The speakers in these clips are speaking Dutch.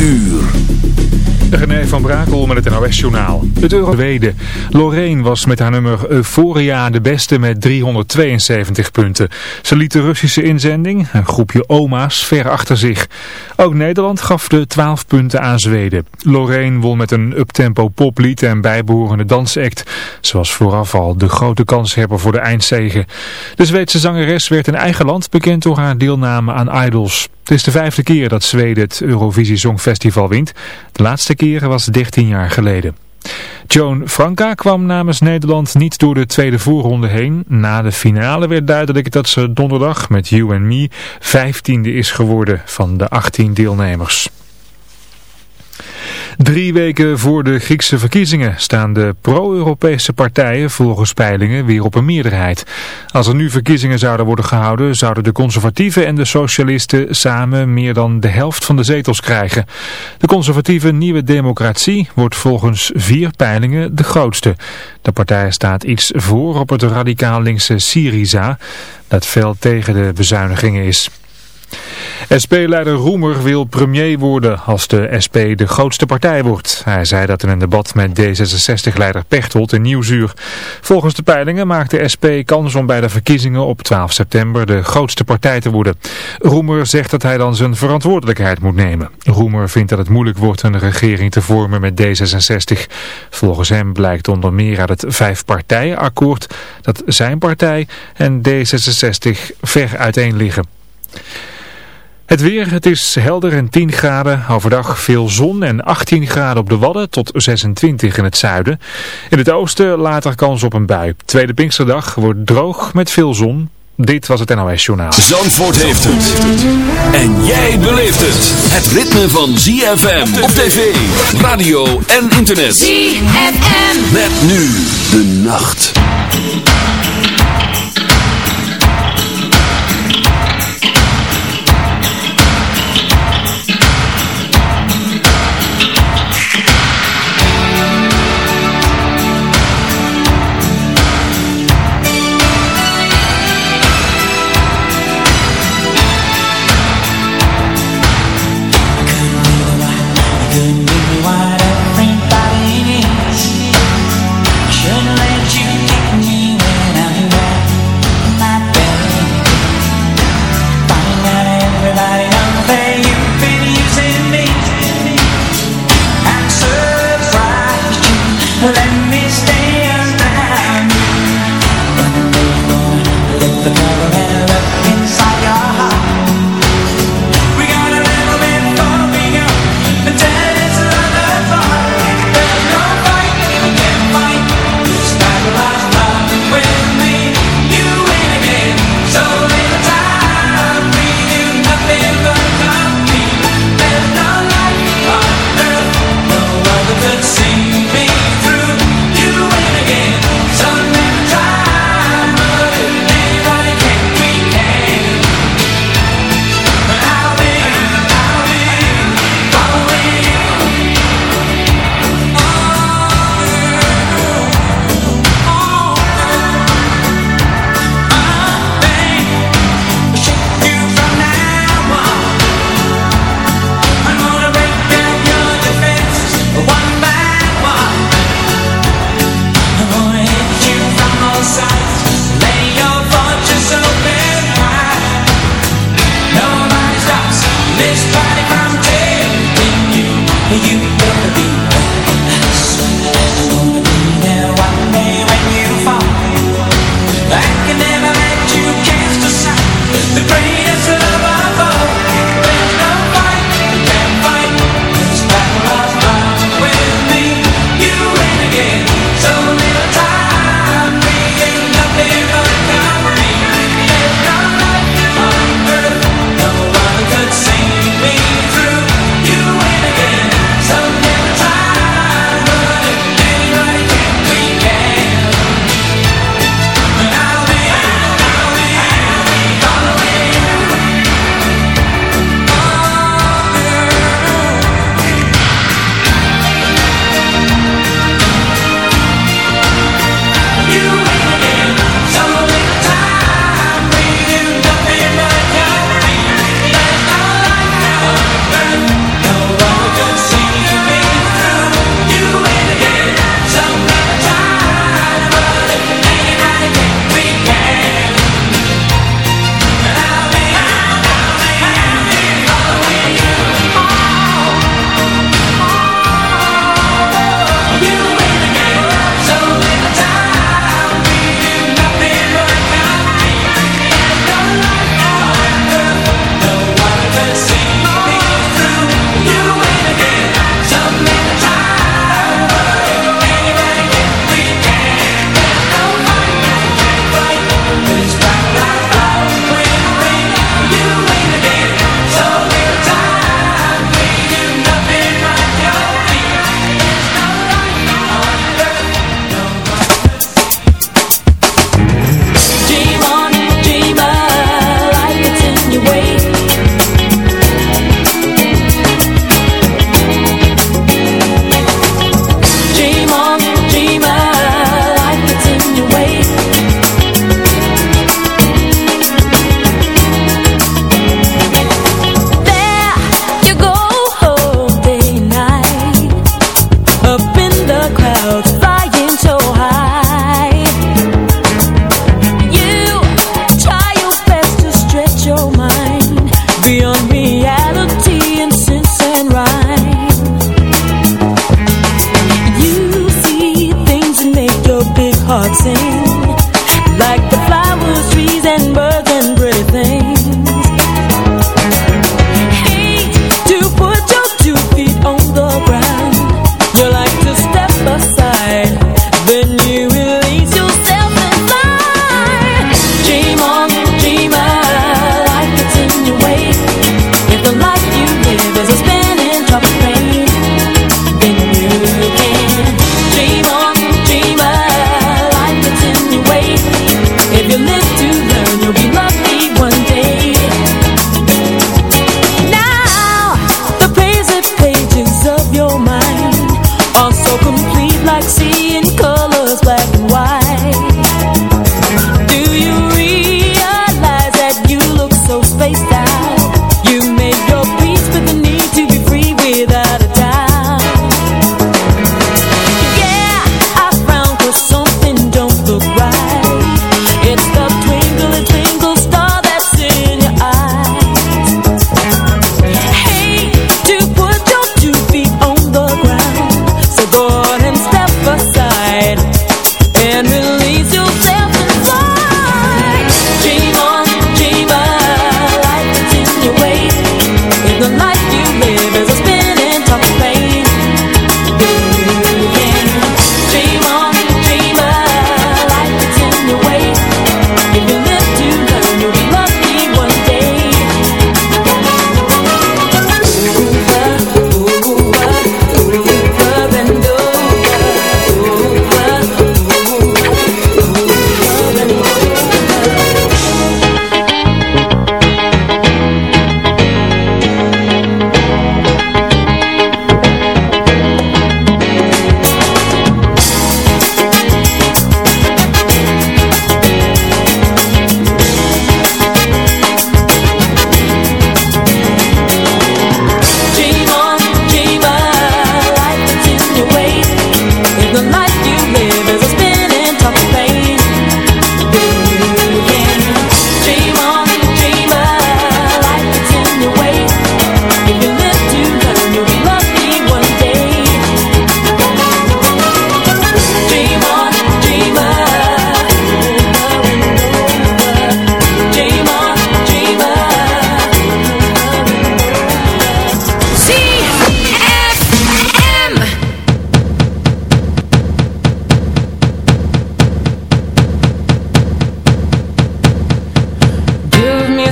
uur. René van Brakel met het NOS-journaal. Het Euro Zweden. Lorraine was met haar nummer Euphoria de beste met 372 punten. Ze liet de Russische inzending, een groepje oma's, ver achter zich. Ook Nederland gaf de 12 punten aan Zweden. Lorraine won met een uptempo poplied en bijbehorende dansact. Ze was vooraf al de grote kanshebber voor de eindzege. De Zweedse zangeres werd in eigen land bekend door haar deelname aan Idols. Het is de vijfde keer dat Zweden het Eurovisie Songfestival wint. De laatste keer was 13 jaar geleden. Joan Franka kwam namens Nederland niet door de tweede voorronde heen. Na de finale werd duidelijk dat ze donderdag met You and Me vijftiende is geworden van de 18 deelnemers. Drie weken voor de Griekse verkiezingen staan de pro-Europese partijen volgens peilingen weer op een meerderheid. Als er nu verkiezingen zouden worden gehouden, zouden de conservatieven en de socialisten samen meer dan de helft van de zetels krijgen. De conservatieve Nieuwe Democratie wordt volgens vier peilingen de grootste. De partij staat iets voor op het radicaal linkse Syriza, dat fel tegen de bezuinigingen is. SP-leider Roemer wil premier worden als de SP de grootste partij wordt. Hij zei dat in een debat met D66-leider Pechtold in Nieuwsuur. Volgens de peilingen maakt de SP kans om bij de verkiezingen op 12 september de grootste partij te worden. Roemer zegt dat hij dan zijn verantwoordelijkheid moet nemen. Roemer vindt dat het moeilijk wordt een regering te vormen met D66. Volgens hem blijkt onder meer uit het vijfpartijenakkoord dat zijn partij en D66 ver uiteen liggen. Het weer, het is helder en 10 graden. Overdag veel zon en 18 graden op de Wadden tot 26 in het zuiden. In het oosten later kans op een bui. Tweede Pinksterdag wordt droog met veel zon. Dit was het NOS Journaal. Zandvoort heeft het. En jij beleeft het. Het ritme van ZFM op tv, radio en internet. ZFM. Met nu de nacht. The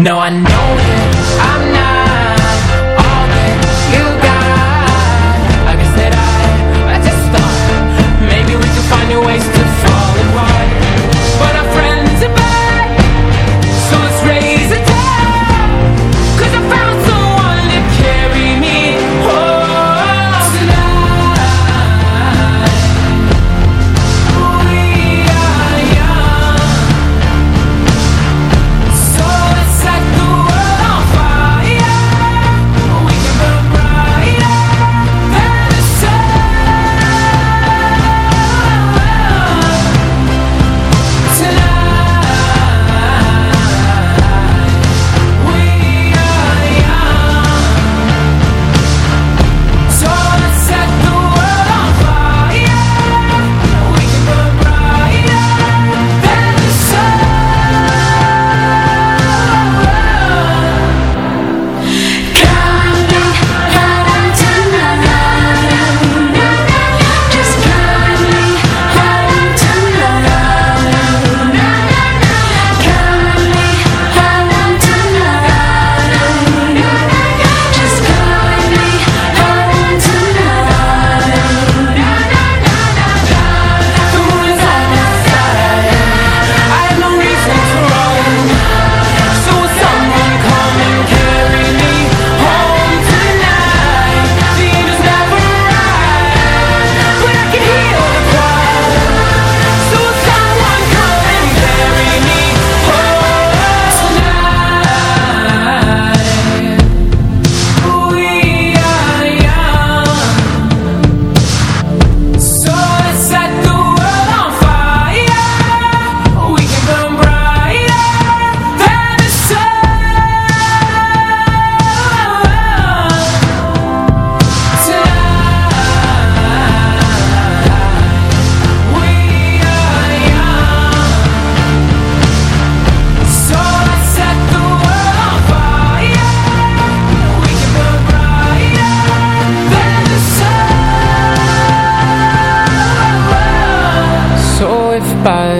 No, I know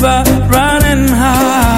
never running high.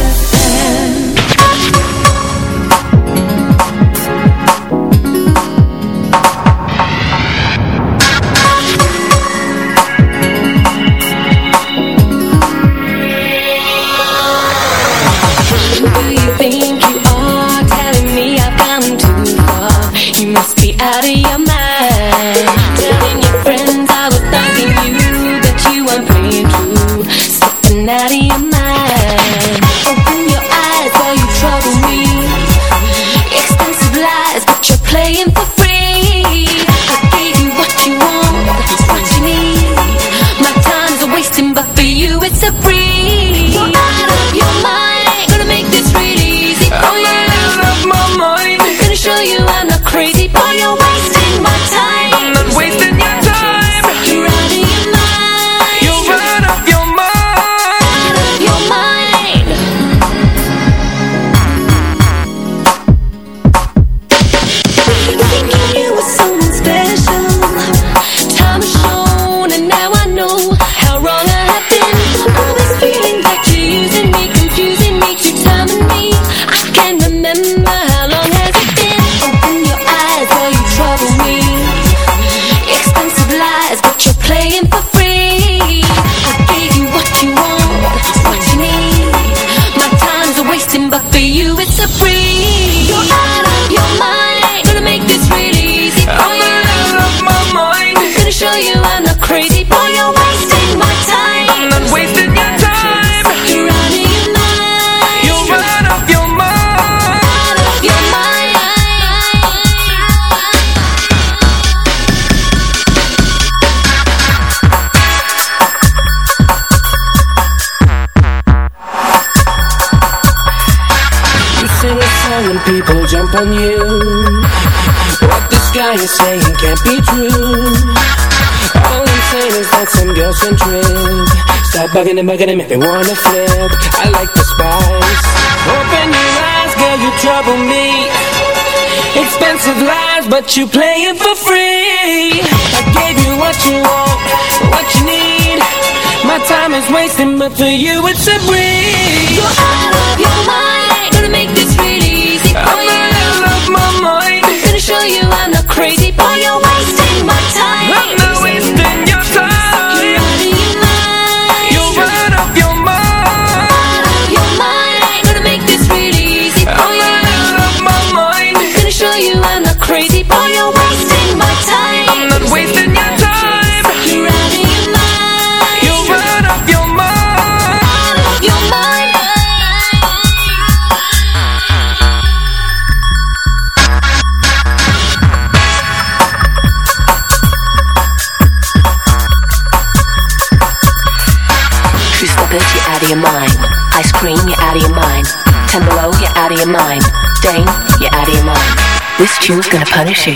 bugging and bugging them if they wanna flip. I like the spice. Open your eyes, girl, you trouble me. Expensive lies, but you play it for free. I gave you what you want, what you need. My time is wasting, but for you it's a breeze. You're out of your mind. You I'm not crazy, boy. You're your mind. Dane, you're out of your mind. This tune's gonna punish you.